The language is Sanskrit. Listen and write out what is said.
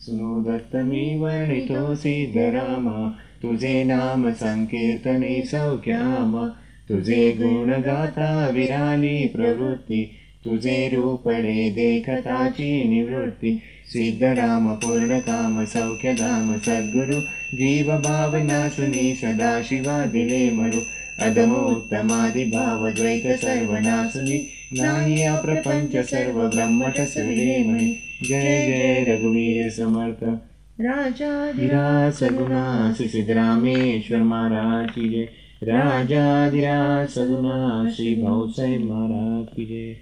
सुनो दत्तमी वर्णितो सिद्धराम तुझे नाम संकीर्तने सौख्याम। तुझे गुणगाता विराली प्रवृत्ती। तुझे रूपडे देखताची निवृत्ती। सिद्धराम पूर्णकाम सौख्यधाम सद्गुरु। जीव भावना सुनी सदा शिवा दिले मरु। अधमोत्तमादिभाव द्वैत सर्वनाशुनि ज्ञानिया प्रपंच सर्व ब्रह्म मणि जय जय रघुवीर समर्थ। राजा सगुणा सुशिद रामेश्वर महाराज की जय। राजा सगुणा श्री भाऊ साहेब महाराज की जय।